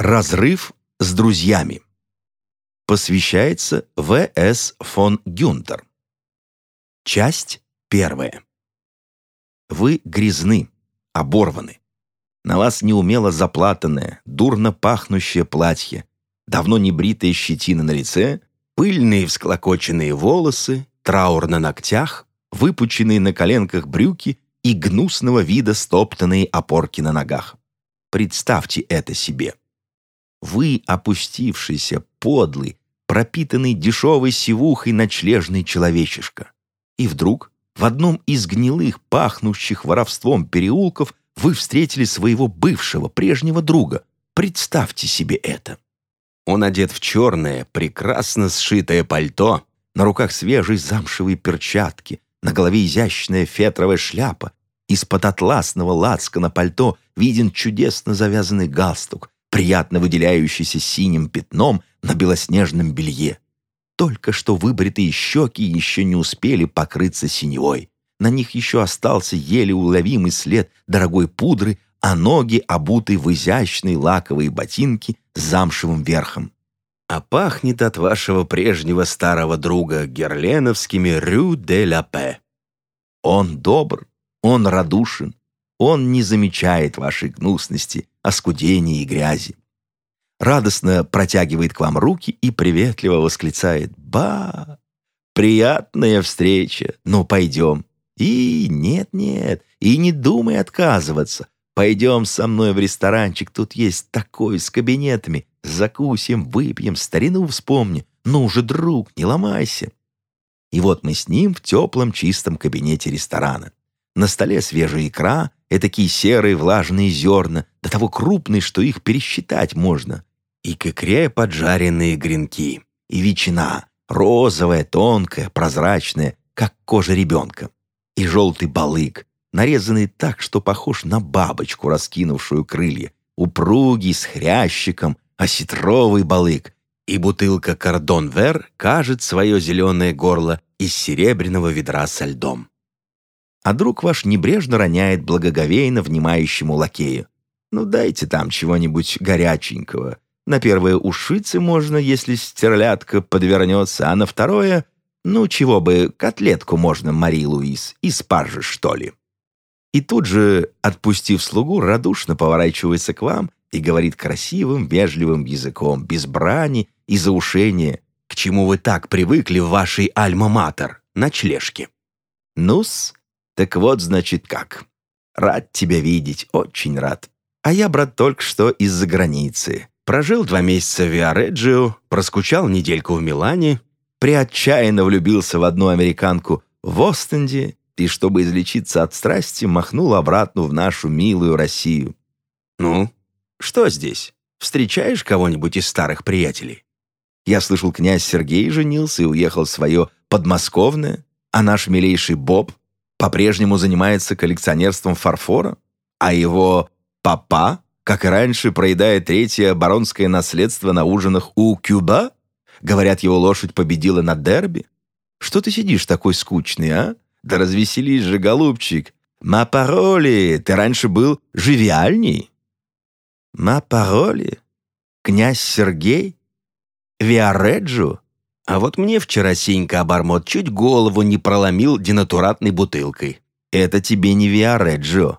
Разрыв с друзьями. Посвящается В.С. фон Гюнтер. Часть первая. Вы грязны, оборваны. На вас неумело заплатанное, дурно пахнущее платье, давно не бритая щетина на лице, пыльные всклокоченные волосы, траур на ногтях, выпученные на коленках брюки и гнусного вида стоптанные опорки на ногах. Представьте это себе. Вы опустившийся, подлый, пропитанный дешевой сивухой ночлежный человечишка. И вдруг в одном из гнилых, пахнущих воровством переулков вы встретили своего бывшего, прежнего друга. Представьте себе это. Он одет в черное, прекрасно сшитое пальто, на руках свежие замшевые перчатки, на голове изящная фетровая шляпа, из-под атласного лацкана пальто виден чудесно завязанный галстук, приятно выделяющийся синим пятном на белоснежном белье. Только что выбритые щеки еще не успели покрыться синевой. На них еще остался еле уловимый след дорогой пудры, а ноги обуты в изящные лаковые ботинки с замшевым верхом. А пахнет от вашего прежнего старого друга герленовскими «Рю де ла Пе». Он добр, он радушен, он не замечает вашей гнусности, оскудения и грязи. Радостно протягивает к вам руки и приветливо восклицает «Ба! Приятная встреча! Ну, пойдем!» И нет-нет, и не думай отказываться. Пойдем со мной в ресторанчик, тут есть такой с кабинетами. Закусим, выпьем, старину вспомни. Ну же, друг, не ломайся. И вот мы с ним в теплом чистом кабинете ресторана. На столе свежая икра, такие серые влажные зерна, до того крупные, что их пересчитать можно. И к икре поджаренные гренки. И ветчина, розовая, тонкая, прозрачная, как кожа ребенка. И желтый балык, нарезанный так, что похож на бабочку, раскинувшую крылья, упругий, с хрящиком, осетровый балык, и бутылка «Кордон-Вер» кажет свое зеленое горло из серебряного ведра со льдом. А друг ваш небрежно роняет благоговейно внимающему лакею. «Ну, дайте там чего-нибудь горяченького. На первое ушицы можно, если стерлядка подвернется, а на второе, ну, чего бы, котлетку можно, Мари Луис, и спаржи, что ли». И тут же, отпустив слугу, радушно поворачивается к вам и говорит красивым, вежливым языком, без брани и заушения, к чему вы так привыкли в вашей альма-матер, ночлежке. Ну-с, так вот, значит, как. Рад тебя видеть, очень рад. А я, брат, только что из-за границы. Прожил два месяца в Виареджио, проскучал недельку в Милане, приотчаянно влюбился в одну американку в Остенде и, чтобы излечиться от страсти, махнул обратно в нашу милую Россию. Ну, что здесь? Встречаешь кого-нибудь из старых приятелей? Я слышал, князь Сергей женился и уехал в свое подмосковное, а наш милейший Боб по-прежнему занимается коллекционерством фарфора, а его папа, как и раньше, проедает третье баронское наследство на ужинах у Кюба? Говорят, его лошадь победила на дерби. Что ты сидишь такой скучный, а? Да развеселись же, голубчик. Ма пароли, ты раньше был живиальней. Ма пароли? Князь Сергей? Виареджо? А вот мне вчера Сенька Обормот чуть голову не проломил денатуратной бутылкой. Это тебе не Виареджо.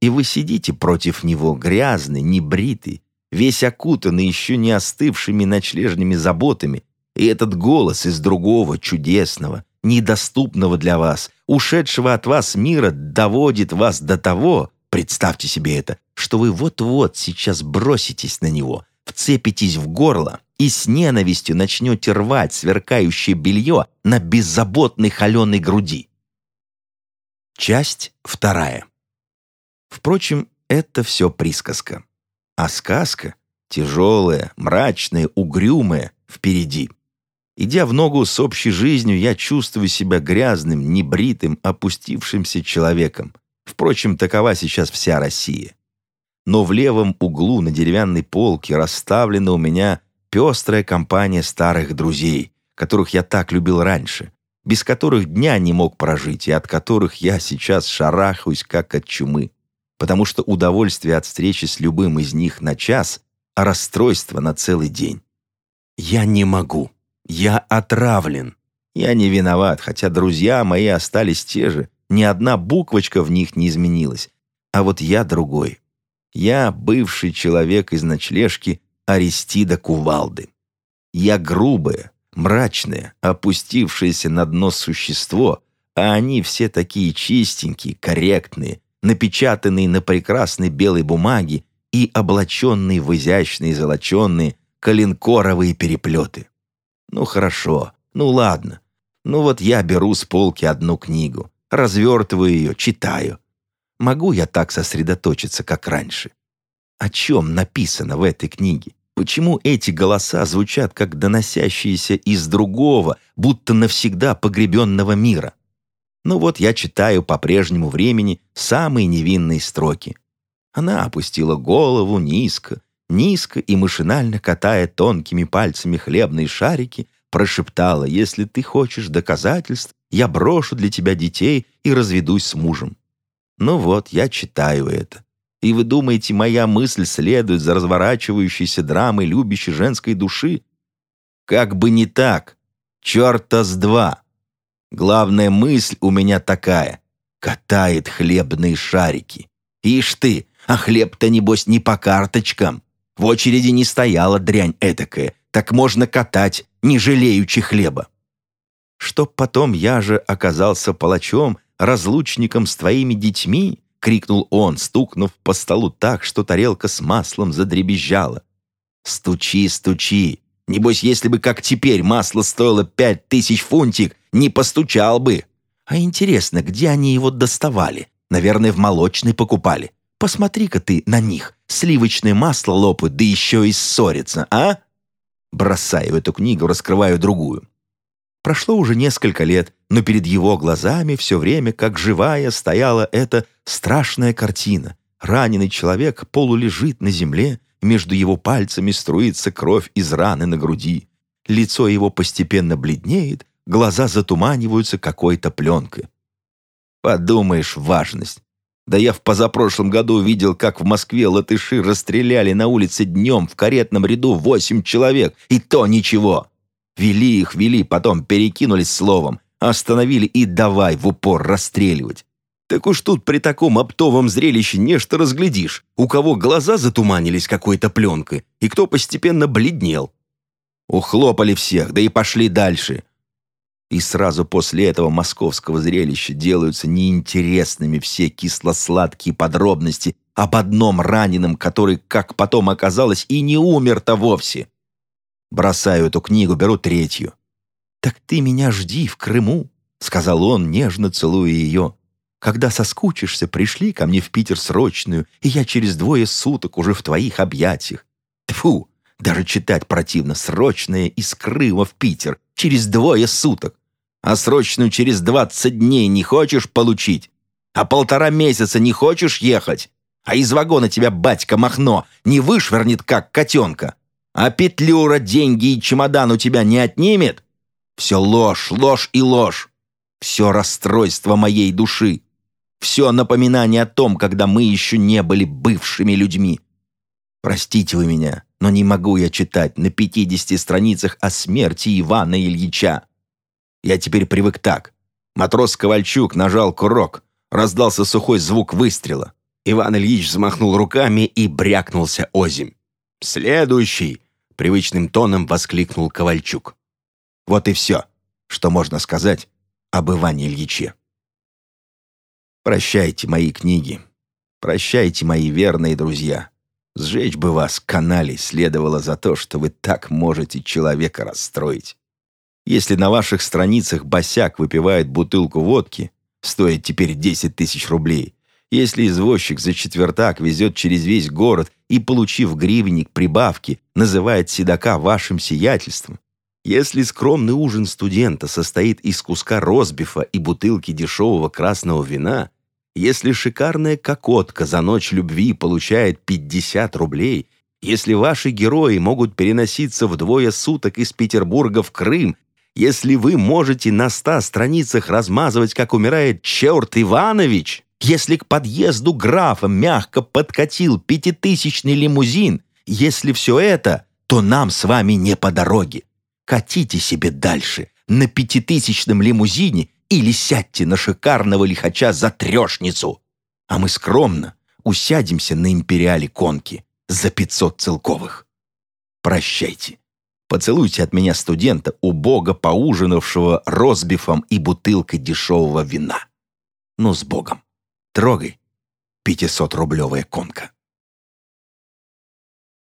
И вы сидите против него, грязный, небритый, весь окутанный еще не остывшими ночлежными заботами, и этот голос из другого, чудесного, недоступного для вас, ушедшего от вас мира, доводит вас до того, представьте себе это, что вы вот-вот сейчас броситесь на него, вцепитесь в горло и с ненавистью начнете рвать сверкающее белье на беззаботной холеной груди. Часть вторая. Впрочем, это все присказка. А сказка, тяжелая, мрачная, угрюмая, впереди. Идя в ногу с общей жизнью, я чувствую себя грязным, небритым, опустившимся человеком. Впрочем, такова сейчас вся Россия. Но в левом углу на деревянной полке расставлена у меня пестрая компания старых друзей, которых я так любил раньше, без которых дня не мог прожить и от которых я сейчас шарахаюсь, как от чумы. Потому что удовольствие от встречи с любым из них на час а расстройство на целый день. Я не могу. Я отравлен. Я не виноват, хотя друзья мои остались те же. Ни одна буквочка в них не изменилась. А вот я другой. Я бывший человек из ночлежки Аристида Кувалды. Я грубое, мрачное, опустившееся на дно существо, а они все такие чистенькие, корректные, напечатанные на прекрасной белой бумаге и облаченные в изящные золоченные коленкоровые переплеты. Ну хорошо, ну ладно. Ну вот я беру с полки одну книгу, развертываю ее, читаю. Могу я так сосредоточиться, как раньше? О чем написано в этой книге? Почему эти голоса звучат как доносящиеся из другого, будто навсегда погребенного мира? Ну вот я читаю по прежнему времени самые невинные строки. Она опустила голову низко, низко и машинально катая тонкими пальцами хлебные шарики, прошептала, «Если ты хочешь доказательств, я брошу для тебя детей и разведусь с мужем». Ну вот, я читаю это. И вы думаете, моя мысль следует за разворачивающейся драмой любящей женской души? Как бы не так. Черта с два. Главная мысль у меня такая. Катает хлебные шарики. Ишь ты, а хлеб-то, небось, не по карточкам. В очереди не стояла дрянь этакая. Так можно катать, не жалеючи хлеба. Чтоб потом я же оказался палачом, разлучником с твоими детьми, — крикнул он, стукнув по столу так, что тарелка с маслом задребезжала. «Стучи, стучи! Небось, если бы, как теперь, масло стоило пять тысяч фунтик, не постучал бы! А интересно, где они его доставали? Наверное, в молочной покупали. Посмотри-ка ты на них. Сливочное масло лопают, да еще и ссорятся, а?» Бросаю эту книгу, раскрываю другую. Прошло уже несколько лет, но перед его глазами все время, как живая, стояла эта страшная картина. Раненый человек полулежит на земле, между его пальцами струится кровь из раны на груди. Лицо его постепенно бледнеет, глаза затуманиваются какой-то пленкой. Подумаешь, важность. Да я в позапрошлом году видел, как в Москве латыши расстреляли на улице днем в каретном ряду восемь человек, и то ничего. Вели их, вели, потом перекинулись словом, остановили и давай в упор расстреливать. Так уж тут при таком оптовом зрелище нечто разглядишь, у кого глаза затуманились какой-то пленкой, и кто постепенно бледнел. Ухлопали всех, да и пошли дальше. И сразу после этого московского зрелища делаются неинтересными все кисло-сладкие подробности об одном раненом, который, как потом оказалось, и не умер-то вовсе. Бросаю эту книгу, беру третью. «Так ты меня жди в Крыму», — сказал он, нежно целуя ее. «Когда соскучишься, пришли ко мне в Питер срочную, и я через двое суток уже в твоих объятиях. Тфу, даже читать противно. Срочное из Крыма в Питер. Через двое суток. А срочную через двадцать дней не хочешь получить? А полтора месяца не хочешь ехать? А из вагона тебя батька Махно не вышвырнет, как котенка? А Петлюра деньги и чемодан у тебя не отнимет? Все ложь, ложь и ложь. Все расстройство моей души. Все напоминание о том, когда мы еще не были бывшими людьми. Простите вы меня, но не могу я читать на 50 страницах о смерти Ивана Ильича. Я теперь привык так. Матрос Ковальчук нажал курок, раздался сухой звук выстрела. Иван Ильич взмахнул руками и брякнулся озимь. «Следующий!» — привычным тоном воскликнул Ковальчук. Вот и все, что можно сказать об Иване Ильиче. Прощайте мои книги. Прощайте, мои верные друзья. Сжечь бы вас, канале, следовало за то, что вы так можете человека расстроить. Если на ваших страницах босяк выпивает бутылку водки, стоит теперь 10 тысяч рублей, если извозчик за четвертак везет через весь город и, получив гривенник прибавки, называет седока вашим сиятельством, если скромный ужин студента состоит из куска розбифа и бутылки дешевого красного вина, если шикарная кокотка за ночь любви получает 50 рублей, если ваши герои могут переноситься вдвое суток из Петербурга в Крым, если вы можете на ста страницах размазывать, как умирает черт Иванович, если к подъезду графа мягко подкатил пятитысячный лимузин, Если все это, то нам с вами не по дороге. Катите себе дальше на пятитысячном лимузине или сядьте на шикарного лихача за трешницу. А мы скромно усядемся на империале конки за пятьсот целковых. Прощайте. Поцелуйте от меня студента, убого поужинавшего розбифом и бутылкой дешевого вина. Ну, с Богом. Трогай, пятисотрублевая конка.